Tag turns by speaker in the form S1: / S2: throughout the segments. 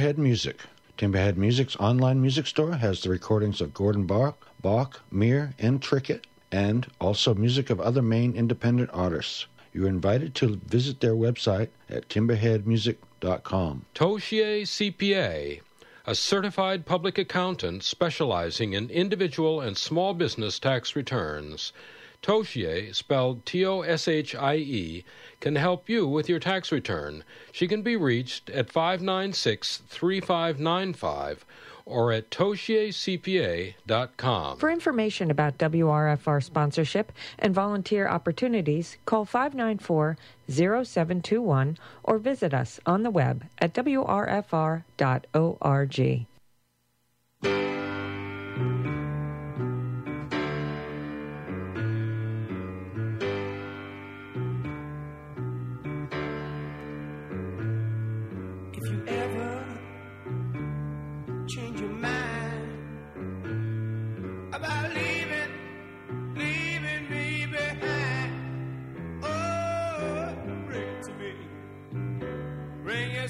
S1: Timberhead Music. Timberhead Music's online music store has the recordings of Gordon Bok, Bok, Muir, and Trickett, and also music of other Maine independent artists. You're invited to visit their website at timberheadmusic.com.
S2: Toshier CPA, a certified public accountant specializing in individual and small business tax returns. Toshie, spelled T O S H I E, can help you with your tax return. She can be reached at 596 3595 or at toshiercpa.com.
S3: For information about WRFR sponsorship and volunteer opportunities, call 594 0721 or visit us on the web at wrfr.org.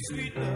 S4: sweet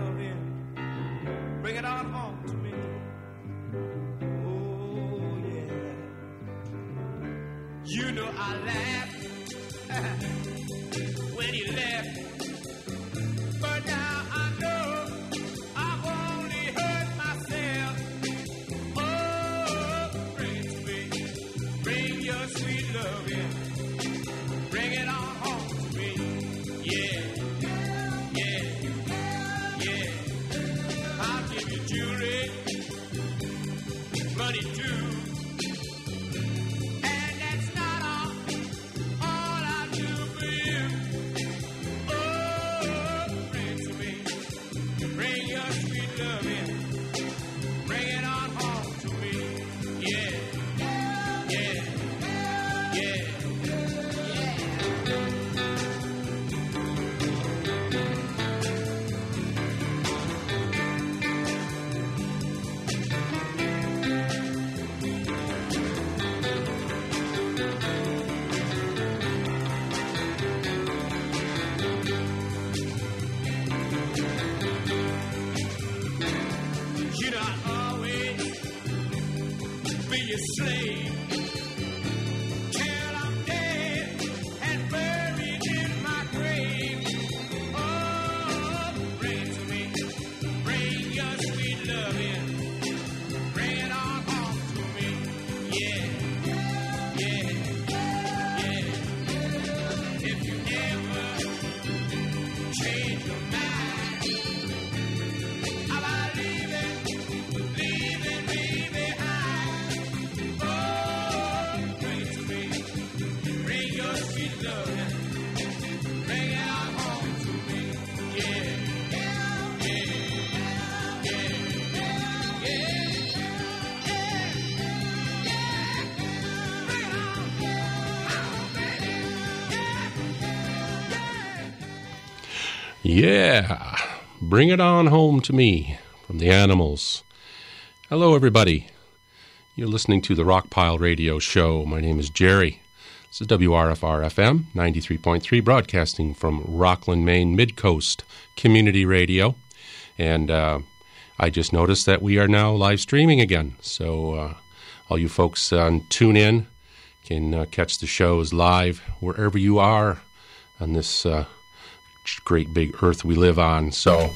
S4: Yeah. Bring it on home to me
S5: from the animals. Hello, everybody. You're listening to the Rockpile Radio Show. My name is Jerry. This is WRFR FM 93.3, broadcasting from Rockland, Maine, Midcoast Community Radio. And uh, I just noticed that we are now live streaming again. So, uh, all you folks on Tune In can uh, catch the shows live wherever you are on this uh, great big earth we live on. So,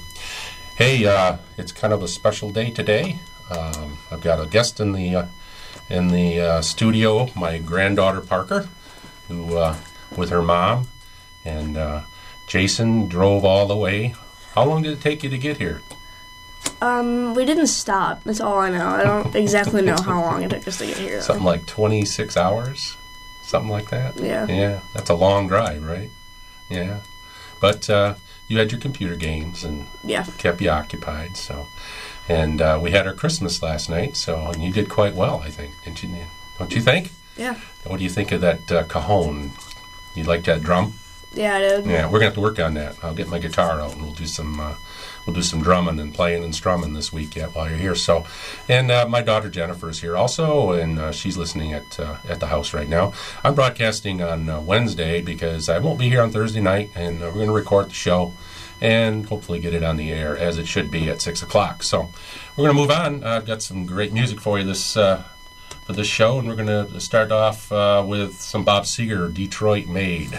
S5: hey, uh, it's kind of a special day today. Um, I've got a guest in the uh, in the uh, studio, my granddaughter Parker, who uh, with her mom, and uh, Jason drove all the way. How long did it take you to get here?
S6: Um, we didn't stop. That's all I know. I don't exactly know how long it took us to get here.
S5: Something like twenty six hours, something like that.
S6: Yeah.
S5: Yeah, that's a long drive, right? Yeah, but uh, you had your computer games and
S6: Yeah.
S5: kept you occupied. So, and uh, we had our Christmas last night. So, and you did quite well, I think, didn't you? Don't you think?
S6: Yeah.
S5: What do you think of that uh, cajon? You like that drum?
S6: Yeah, I did.
S5: Yeah, we're gonna have to work on that. I'll get my guitar out and we'll do some uh, we'll do some drumming and playing and strumming this week yet while you're here. So, and uh, my daughter Jennifer is here also, and uh, she's listening at uh, at the house right now. I'm broadcasting on uh, Wednesday because I won't be here on Thursday night, and uh, we're gonna record the show. and hopefully get it on the air as it should be at 6 o'clock. So we're going to move on. I've got some great music for you this uh, for this show, and we're going to start off with some Bob Seger, Detroit Made.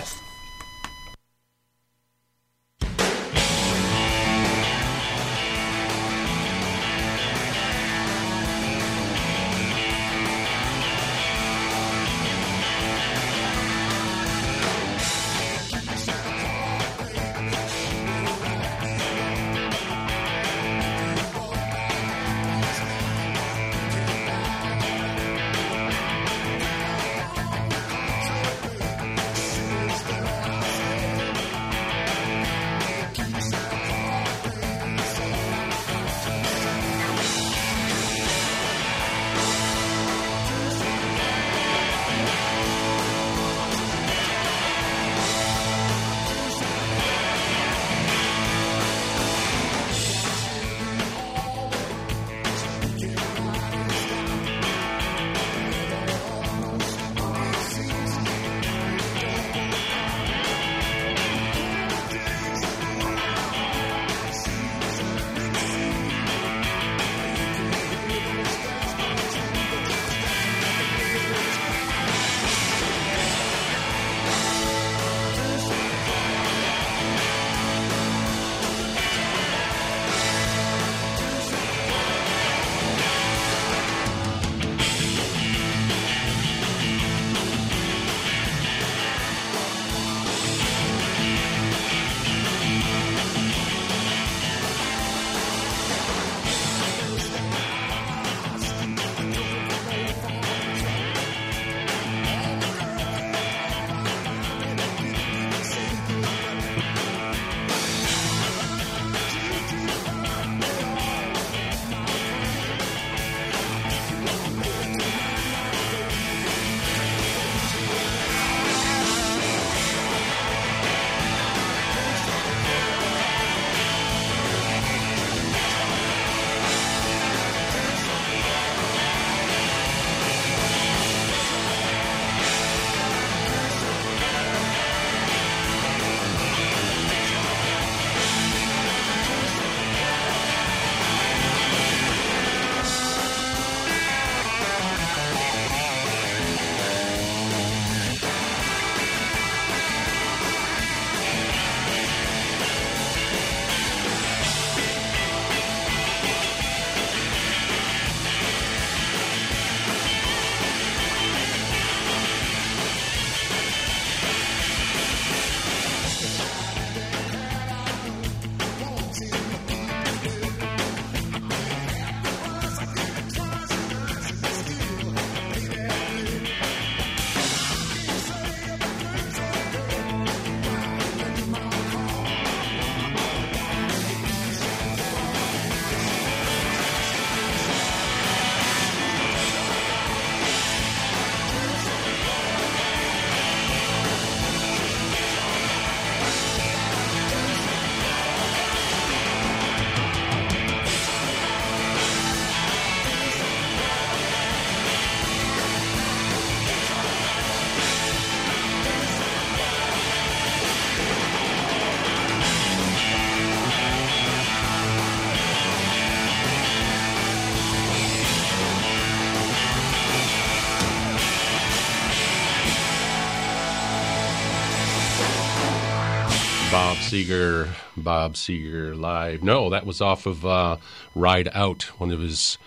S5: Bob Seger, Bob Seger live. No, that was off of uh, Ride Out, one of his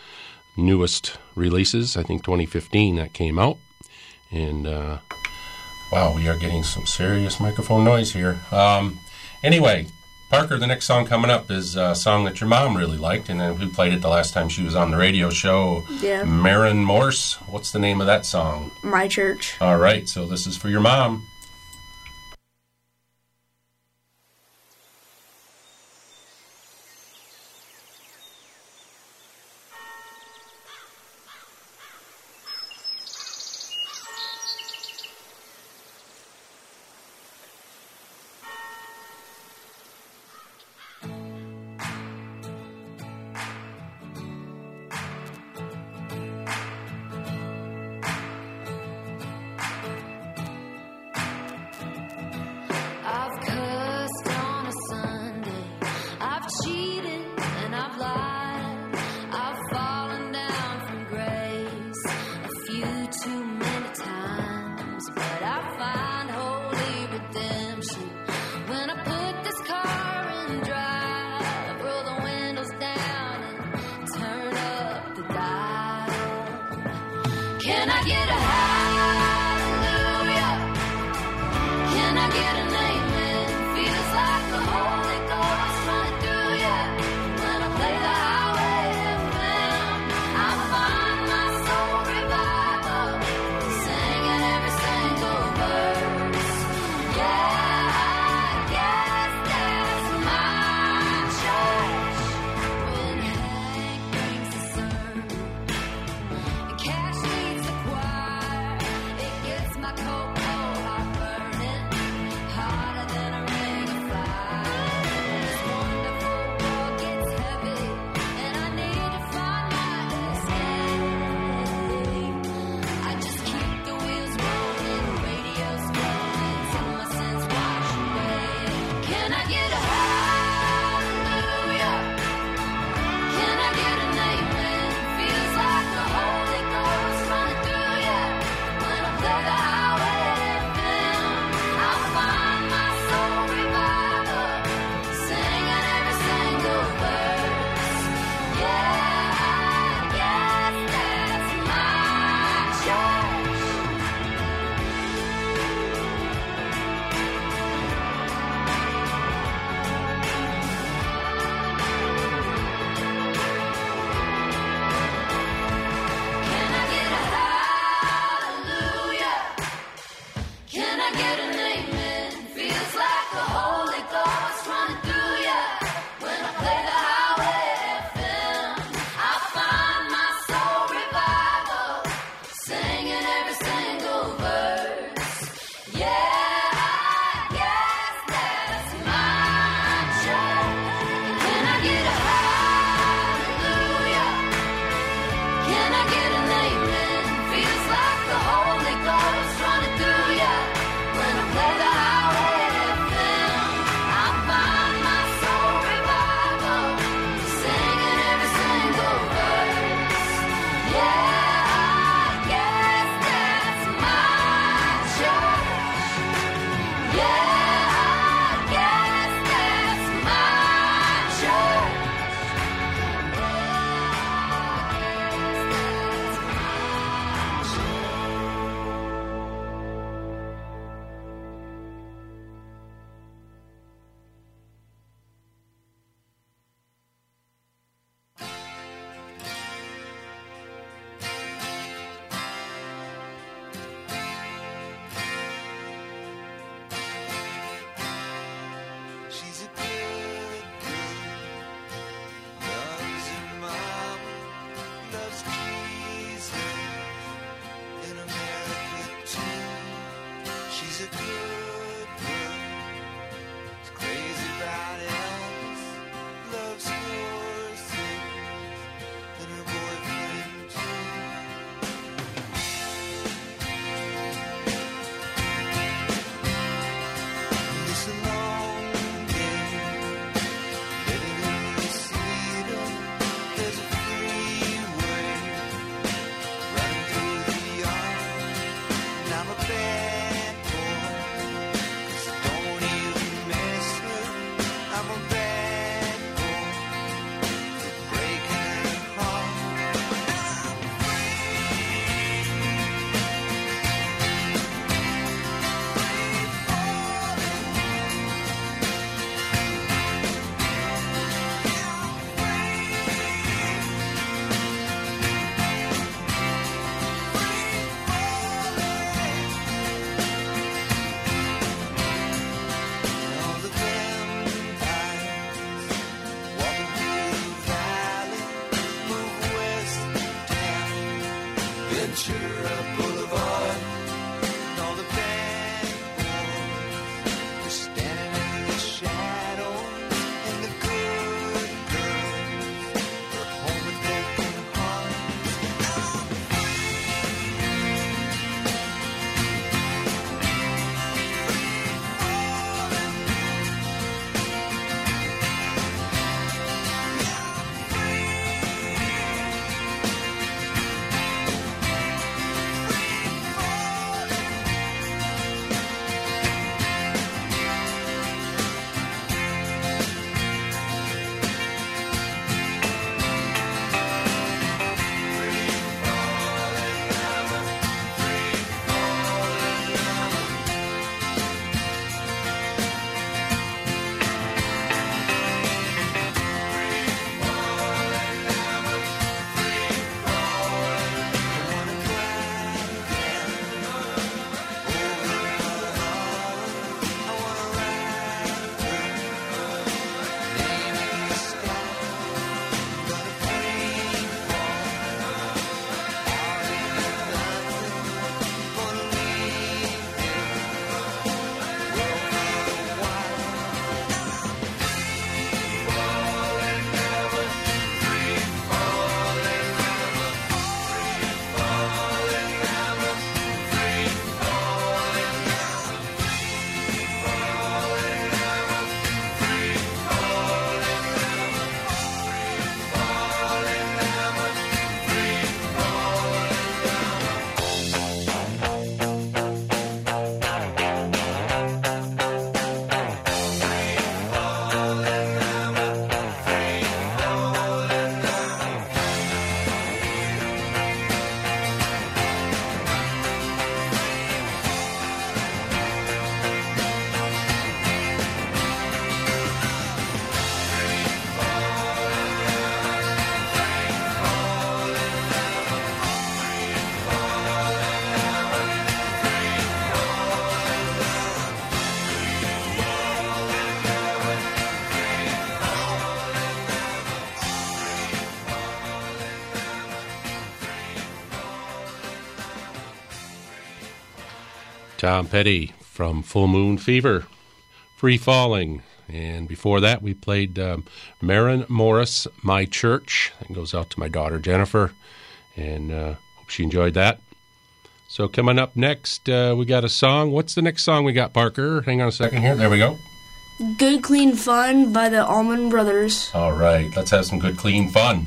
S5: newest releases. I think 2015 that came out. And uh, wow, we are getting some serious microphone noise here. Um, anyway, Parker, the next song coming up is a song that your mom really liked, and uh, we played it the last time she was on the radio show.
S6: Yeah.
S5: Maren Morris. What's the name of that song?
S6: My church.
S5: All right, so this is for your mom. Tom Petty from Full Moon Fever, Free Falling. And before that, we played um, Maren Morris, My Church. That goes out to my daughter Jennifer, and uh, hope she enjoyed that. So, coming up next, uh, we got a song. What's the next song we got, Parker? Hang on a second here. There we go.
S6: Good Clean Fun by the Allman Brothers.
S5: All right, let's have some good, clean fun.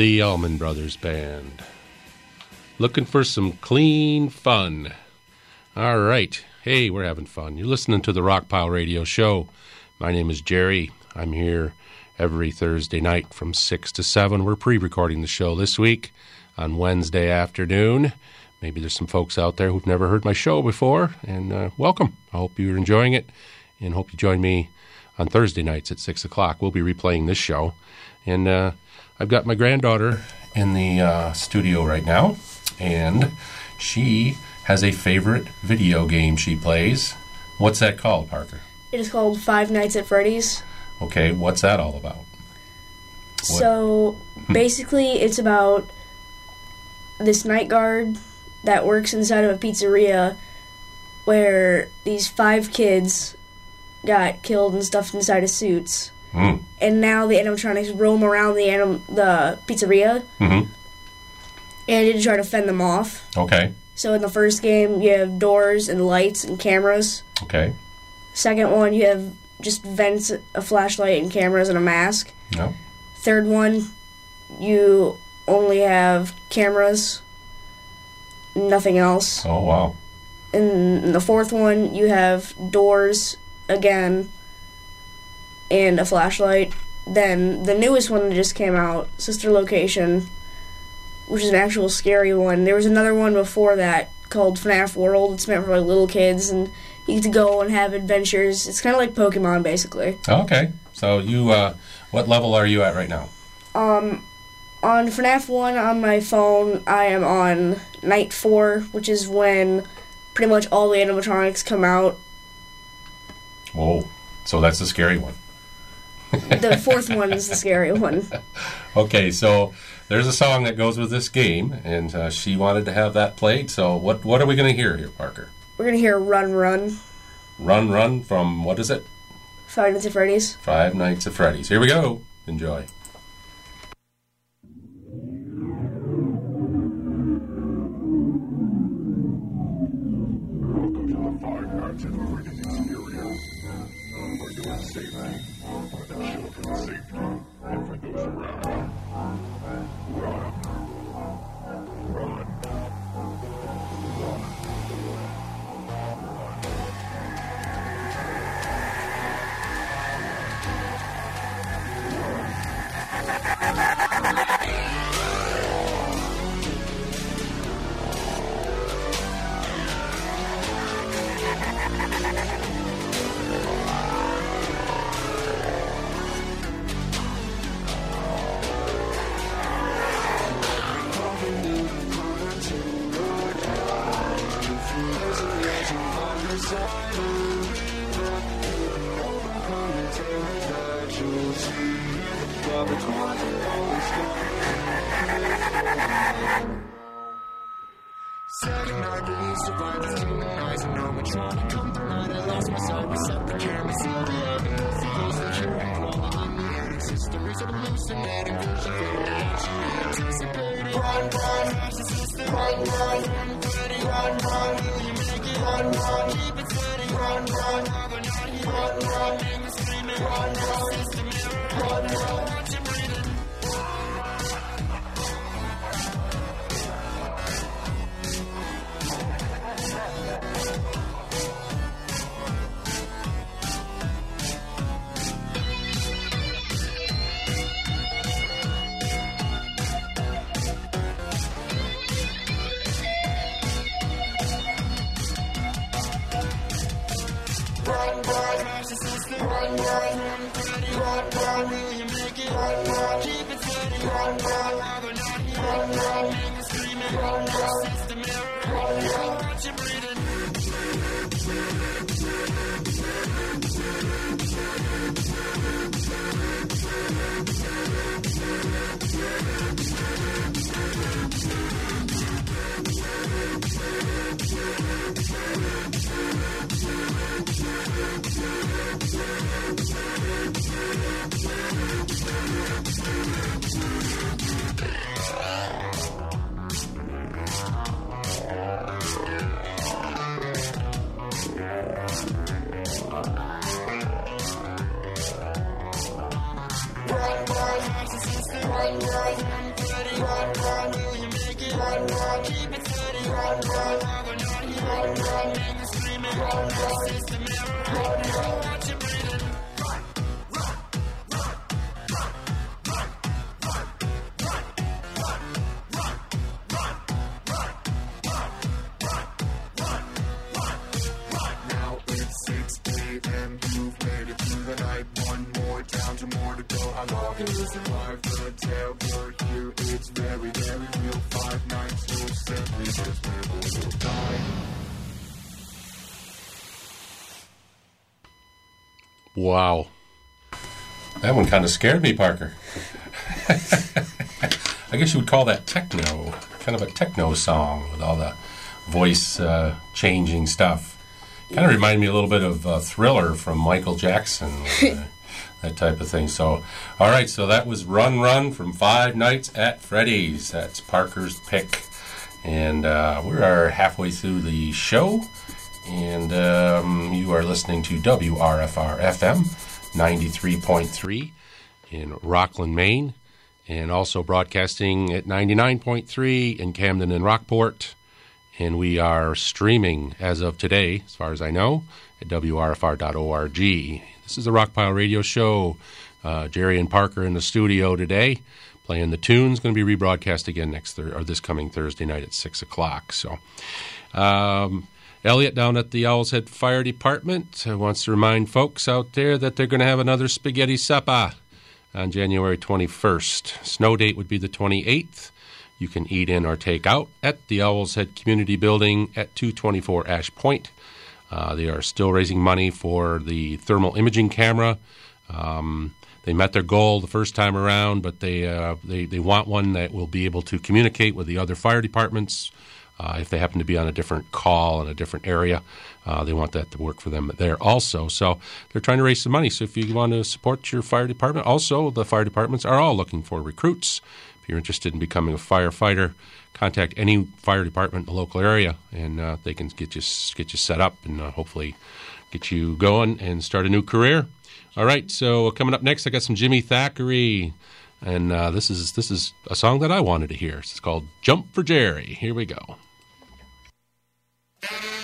S5: The Allman Brothers Band. Looking for some clean fun. All right. Hey, we're having fun. You're listening to the Rockpile Radio Show. My name is Jerry. I'm here every Thursday night from 6 to 7. We're pre recording the show this week on Wednesday afternoon. Maybe there's some folks out there who've never heard my show before, and uh, welcome. I hope you're enjoying it, and hope you join me on Thursday nights at 6 o'clock. We'll be replaying this show. And uh, I've got my granddaughter in the uh, studio right now, and she has a favorite video game she plays. What's that called, Parker?
S6: It is called Five Nights at Freddy's.
S5: Okay, what's that all about?
S6: So basically, it's about this night guard that works inside of a pizzeria where these five kids got killed and stuffed inside of suits.
S5: Hmm.
S6: And now the animatronics roam around the anim- the pizzeria
S5: Mhm.
S6: and you try to fend them off.
S5: Okay,
S6: So in the first game, you have doors and lights and cameras.
S5: okay.
S6: Second one, you have just vents, a flashlight, and cameras and a mask.
S5: No.
S6: Third one, you only have cameras, nothing else.
S5: Oh, wow.
S6: And the fourth one, you have doors again and a flashlight. Then the newest one that just came out, Sister Location, which is an actual scary one. There was another one before that called FNAF World. It's meant for like little kids, and you get to go and have adventures. It's kind of like Pokemon, basically.
S5: Okay. So you, uh, what level are you at right now?
S6: Um, on FNAF 1 on my phone, I am on night 4, which is when pretty much all the animatronics come out.
S5: Whoa. So that's the scary one.
S6: The fourth one is the scary one.
S5: Okay, so there's a song that goes with this game, and uh, she wanted to have that played. So what what are we going to hear here, Parker?
S6: We're gonna hear Run Run,
S5: Run, run from what is it?
S6: Five Nights at Freddy's.
S5: Five Nights at Freddy's. Here we go. Enjoy.
S7: survive this human eyes and no one trying to come right. I lost my sight, reset the camera, seal the evidence. Close the hearing, crawling in the attic.
S8: Histories of hallucinating, vision fading, watching, anticipating.
S7: Run, run, narcissistic. Run, run, unfitting. Run, run, will you make it? Run, run, keep it steady. Run, run, have a night. Run, run, name is screaming. Run, run, system error. Run, run.
S5: Now Wow. That one kind of scared me, Parker. I guess you would call that techno, kind of a techno song with all the voice uh, changing stuff. Kind of reminded me a little bit of uh, Thriller from Michael Jackson, uh, that type of thing. So, all right, so that was Run Run from Five Nights at Freddy's. That's Parker's pick. And uh, we are halfway through the show, and um, you are listening to WRFR FM 93.3 in Rockland, Maine, and also broadcasting at 99.3 in Camden and Rockport. And we are streaming as of today, as far as I know, at WRFR.org. This is the Rockpile Radio Show. Uh, Jerry and Parker in the studio today playing the tunes. Going to be rebroadcast again next or this coming Thursday night at 6 o'clock. So, um, Elliot down at the Owl's Head Fire Department wants to remind folks out there that they're going to have another spaghetti supper on January 21st. Snow date would be the 28th. You can eat in or take out at the Owl's Head Community Building at 224 Ash Point. Uh, they are still raising money for the thermal imaging camera. Um, they met their goal the first time around, but they, uh, they, they want one that will be able to communicate with the other fire departments uh, if they happen to be on a different call in a different area. Uh, they want that to work for them there also. So they're trying to raise some money. So if you want to support your fire department, also the fire departments are all looking for recruits. If you're interested in becoming a firefighter, contact any fire department in the local area, and uh, they can get you get you set up and uh, hopefully get you going and start a new career. All right, so coming up next, I got some Jimmy Thackery, and uh, this is this is a song that I wanted to hear. It's called "Jump for Jerry." Here we go you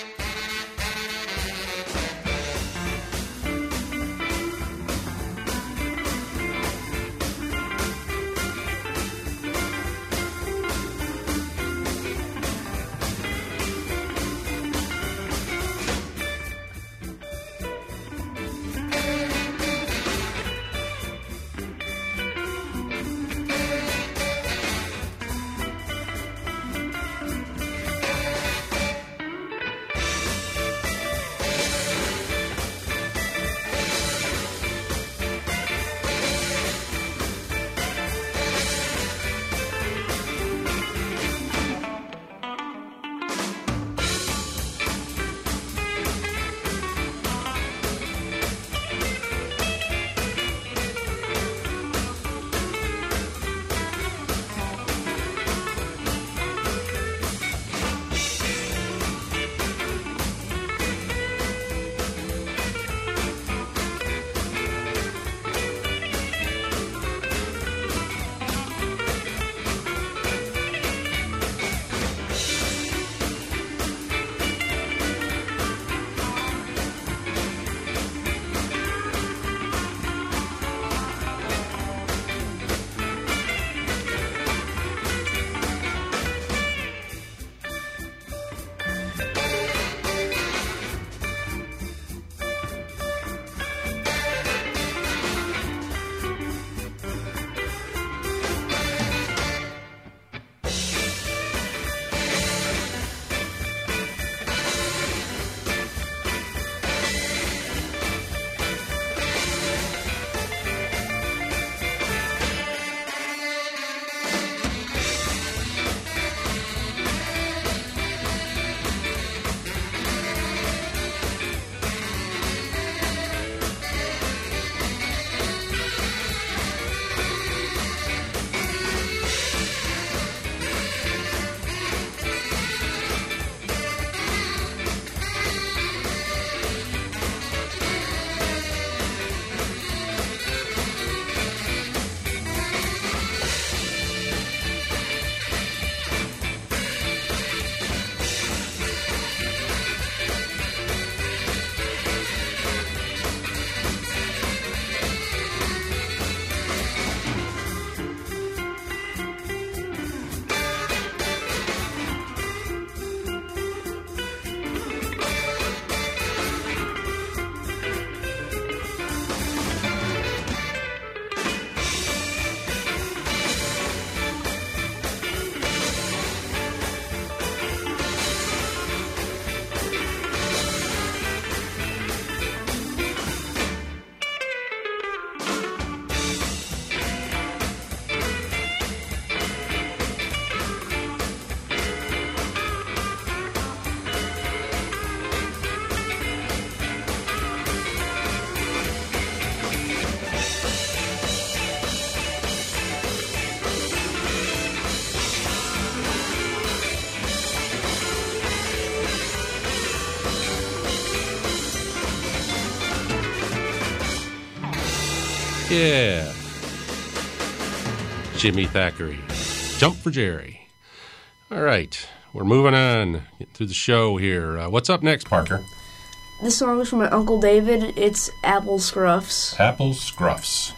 S9: Yeah. Jimmy Thackery. Jump for Jerry. All right. We're moving on. Getting through the show here. Uh, what's up next, Parker?
S6: This song is from my Uncle David. It's Apple Scruffs.
S9: Apple Scruffs.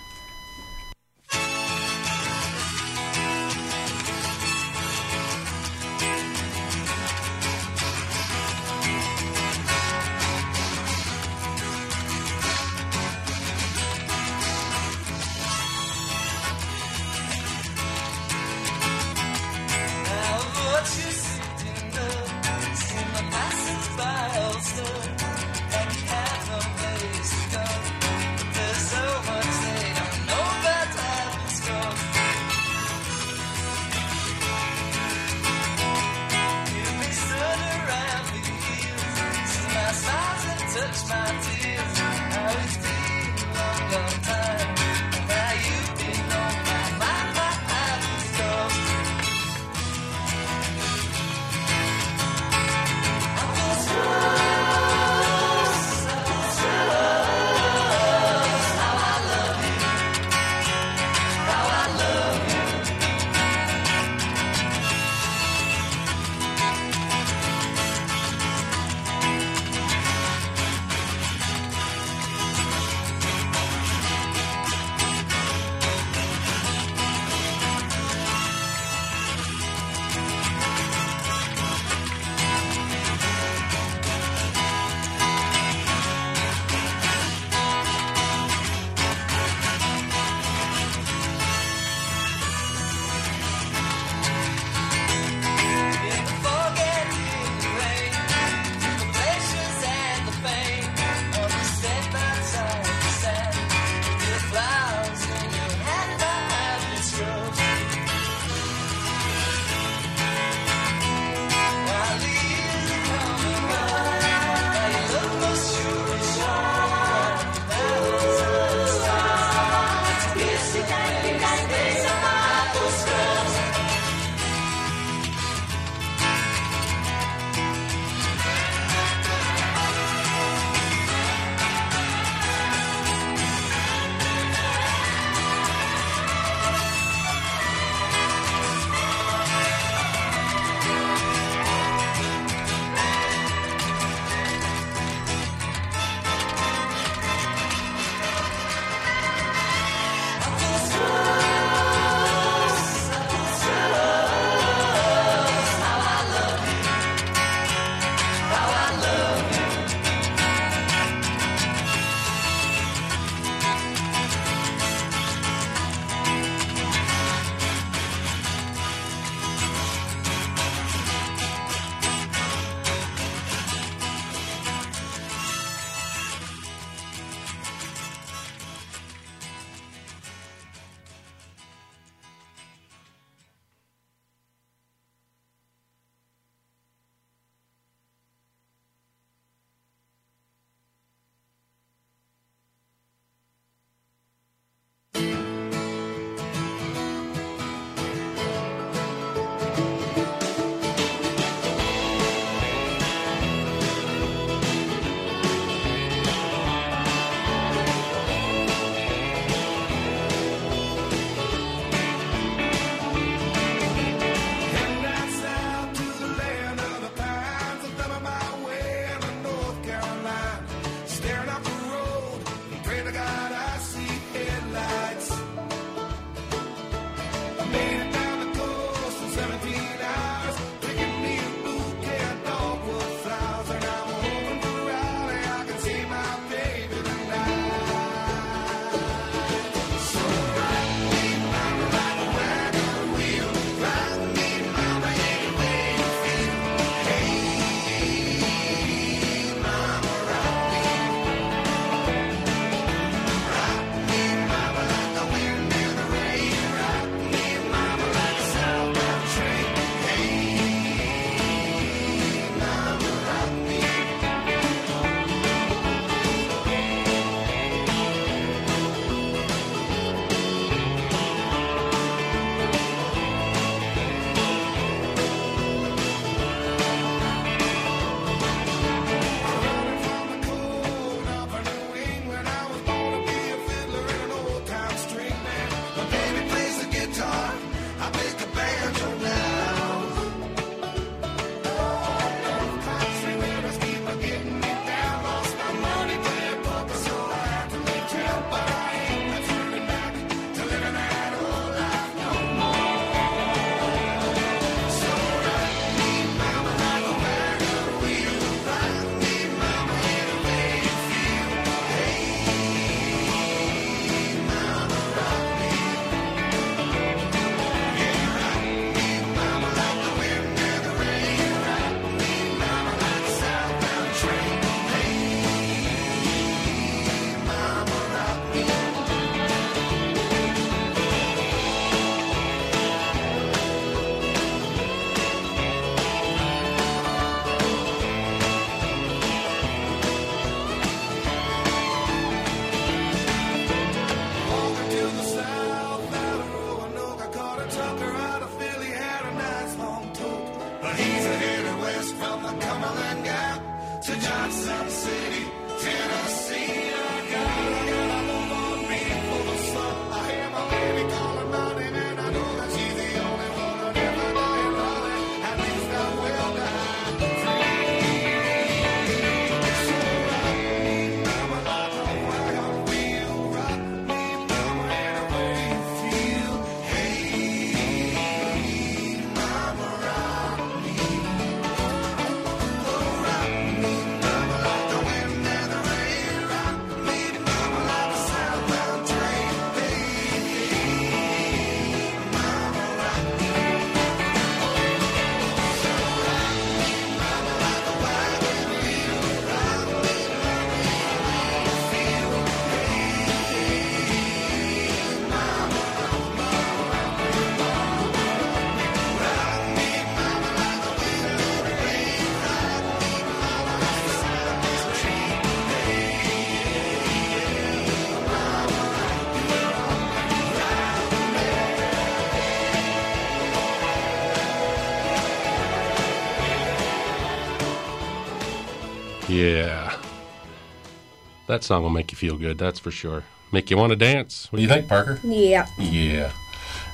S7: That
S5: song will make you feel good, that's for sure. Make you want to dance. What do you think, Parker?
S6: Yeah.
S5: Yeah.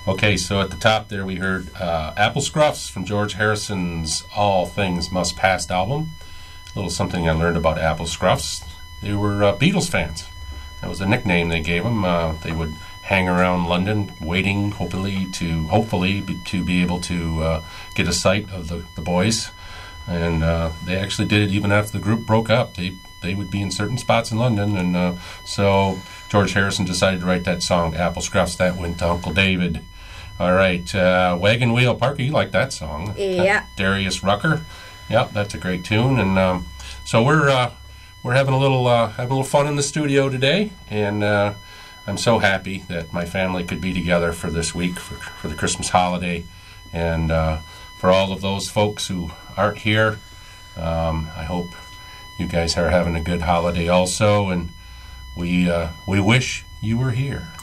S5: Okay, so at the top there we heard uh, Apple Scruffs from George Harrison's All Things Must Pass album. A little something I learned about Apple Scruffs. They were uh, Beatles fans. That was a nickname they gave them. Uh, they would hang around London, waiting, hopefully to hopefully be, to be able to uh, get a sight of the, the boys. And uh, they actually did it even after the group broke up. They they would be in certain spots in London, and uh, so George Harrison decided to write that song, Apple Scruffs. That went to Uncle David. All right, uh, Wagon Wheel Parker, you like that song?
S6: Yeah.
S5: Darius Rucker. Yep, that's a great tune. And um, so we're uh, we're having a little uh, having a little fun in the studio today, and uh, I'm so happy that my family could be together for this week for, for the Christmas holiday, and uh, for all of those folks who aren't here, um, I hope you guys are having a good holiday also, and we uh, we wish you were here.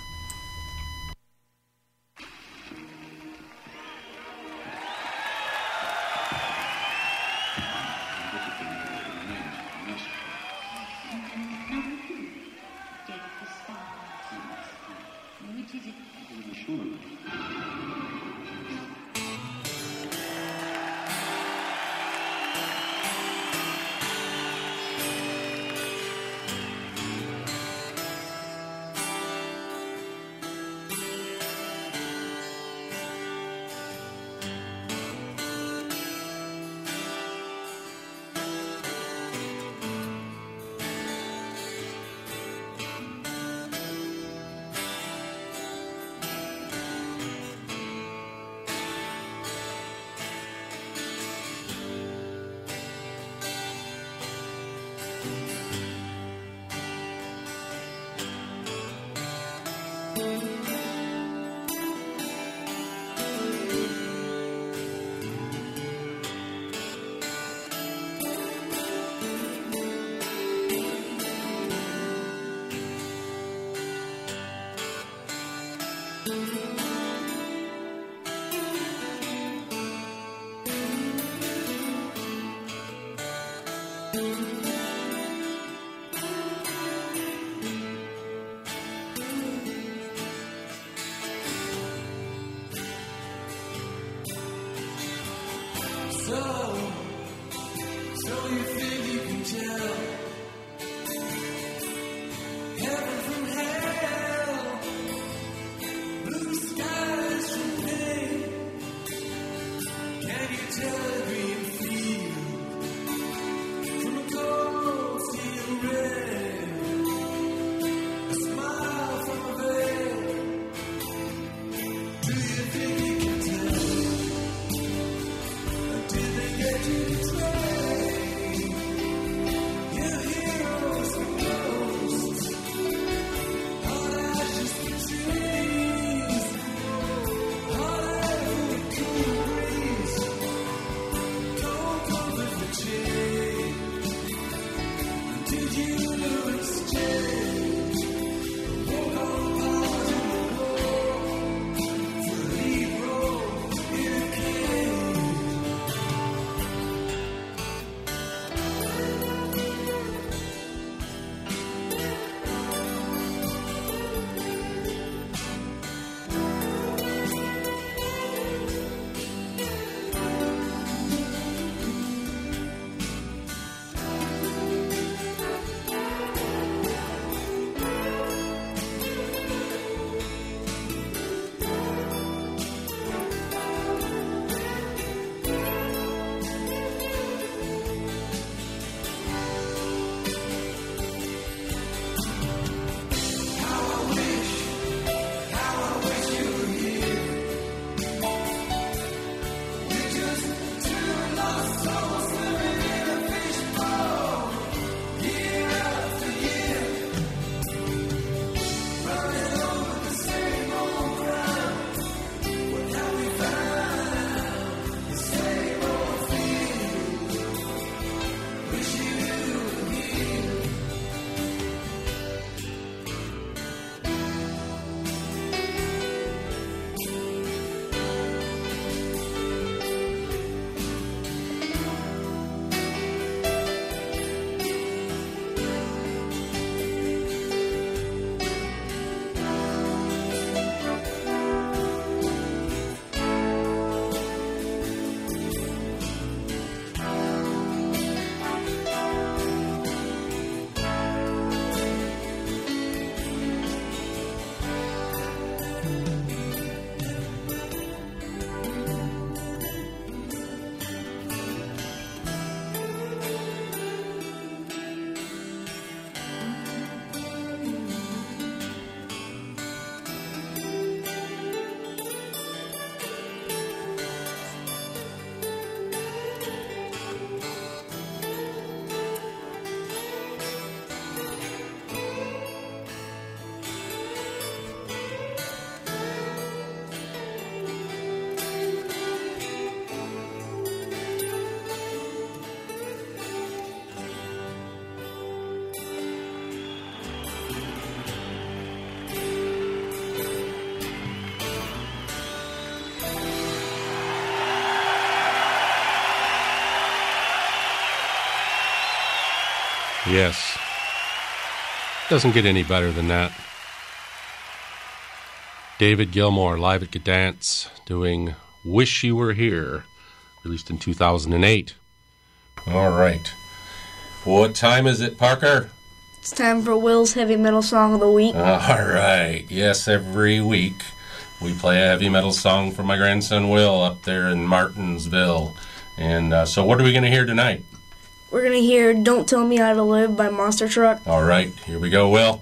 S5: Yes. Doesn't get any better than that. David Gilmour live at Gdansk doing Wish You Were Here, released in 2008. All right. What time is it, Parker?
S6: It's time for Will's heavy metal song of the week.
S5: All right. Yes, every week we play a heavy metal song for my grandson Will up there in Martinsville. And uh, so, what are we going to hear tonight?
S6: We're gonna hear "Don't Tell Me How to Live" by Monster Truck.
S5: All right, here we go, Will.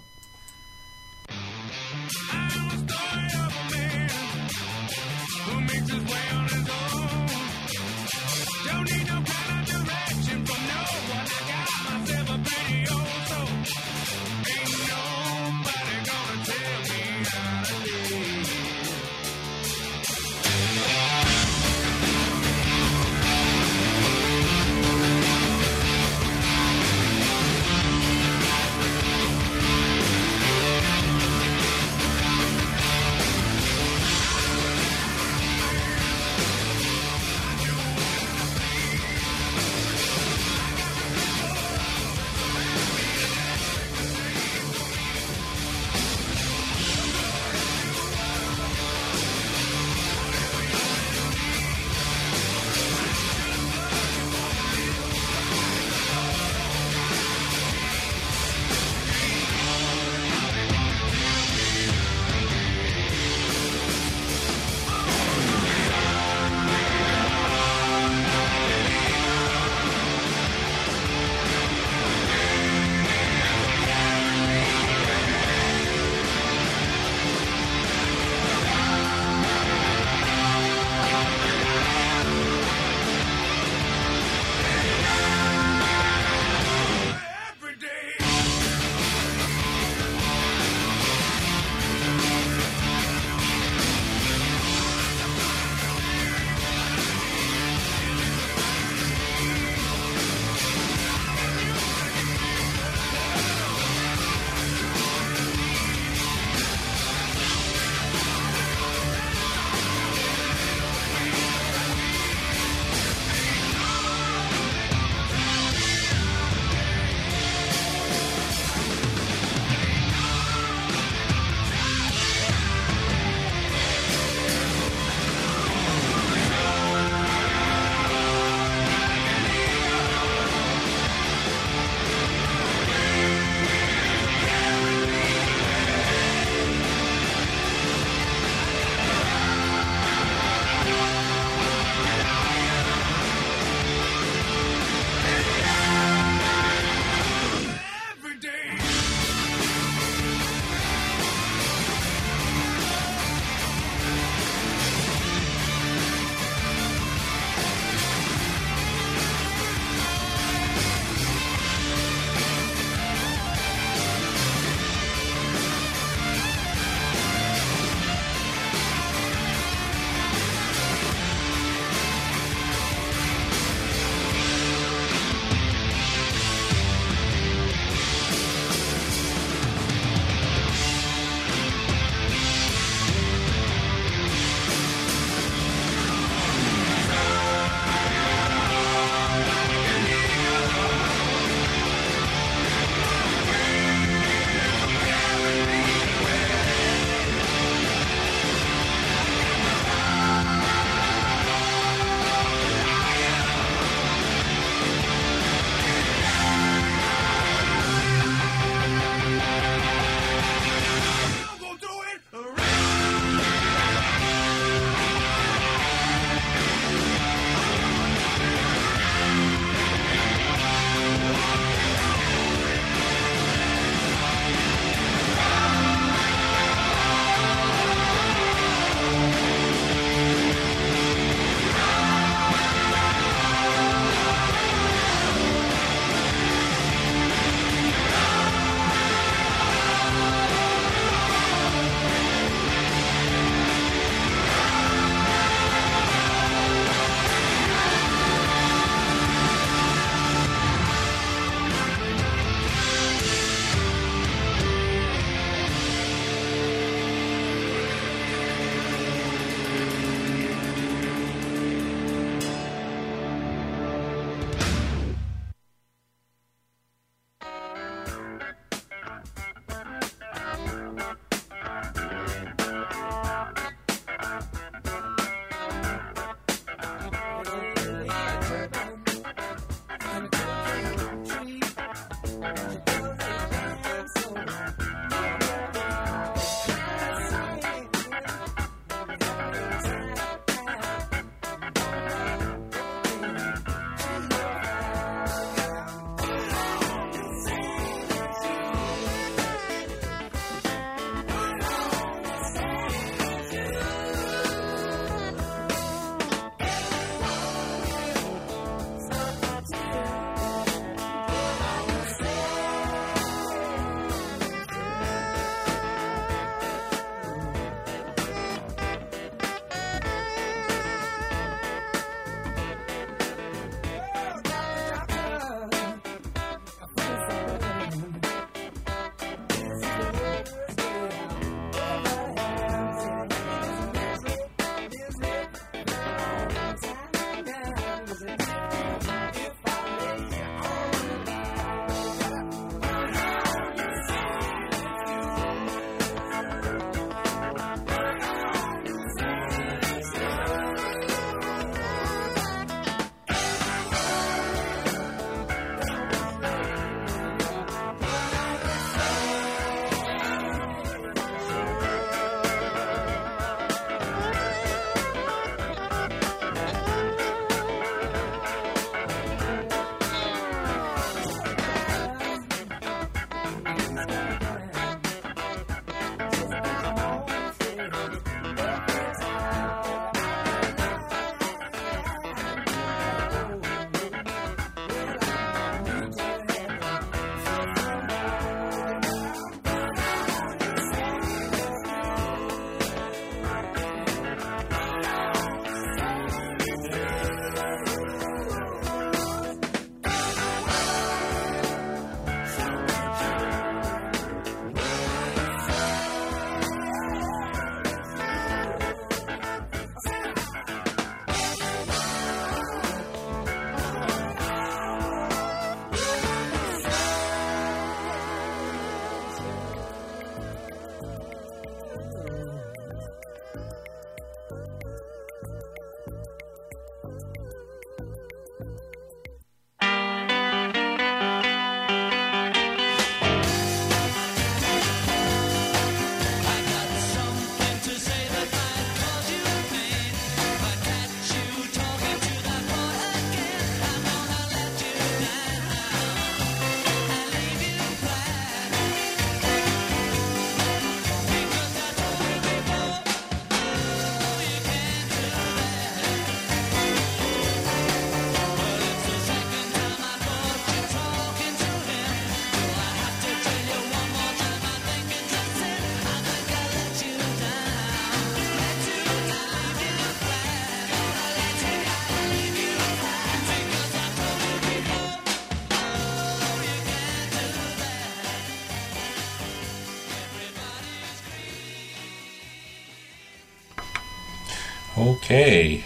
S5: Okay.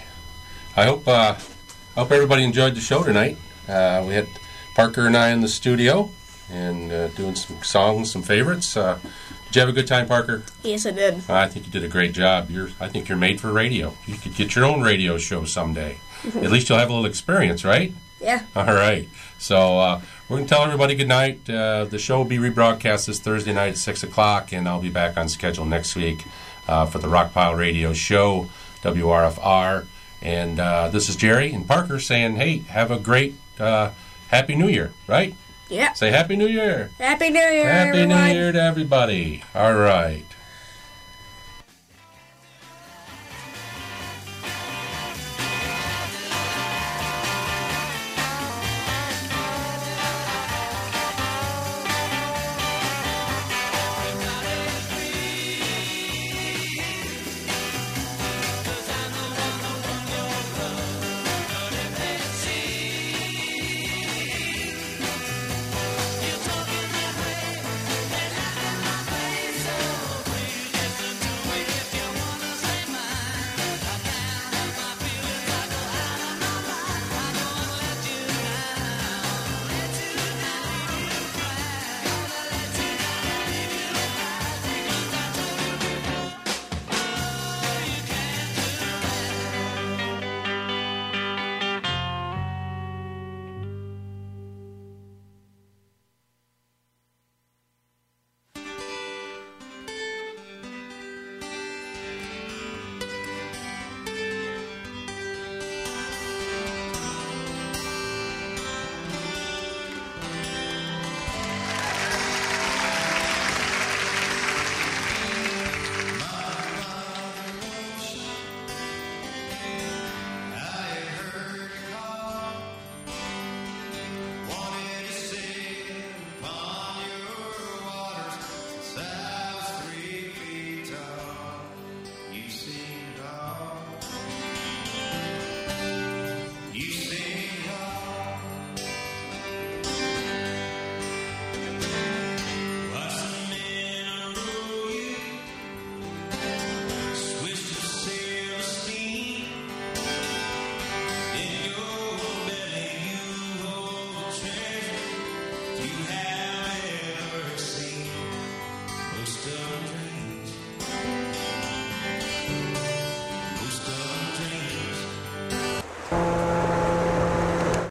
S5: I hope uh, I hope everybody enjoyed the show tonight. Uh, we had Parker and I in the studio and uh, doing some songs, some favorites. Uh, did you have a good time, Parker?
S6: Yes, I did.
S5: I think you did a great job. You're, I think you're made for radio. You could get your own radio show someday. At least you'll have a little experience, right?
S6: Yeah.
S5: All right. So uh, we're going to tell everybody good night. Uh, the show will be rebroadcast this Thursday night at 6 o'clock, and I'll be back on schedule next week uh, for the Rockpile Radio Show, WRFR. And uh, this is Jerry and Parker saying, hey, have a great uh, Happy New Year, right?
S6: Yeah.
S5: Say Happy New Year.
S6: Happy New Year,
S5: Happy
S6: everyone.
S5: New Year to everybody. All right.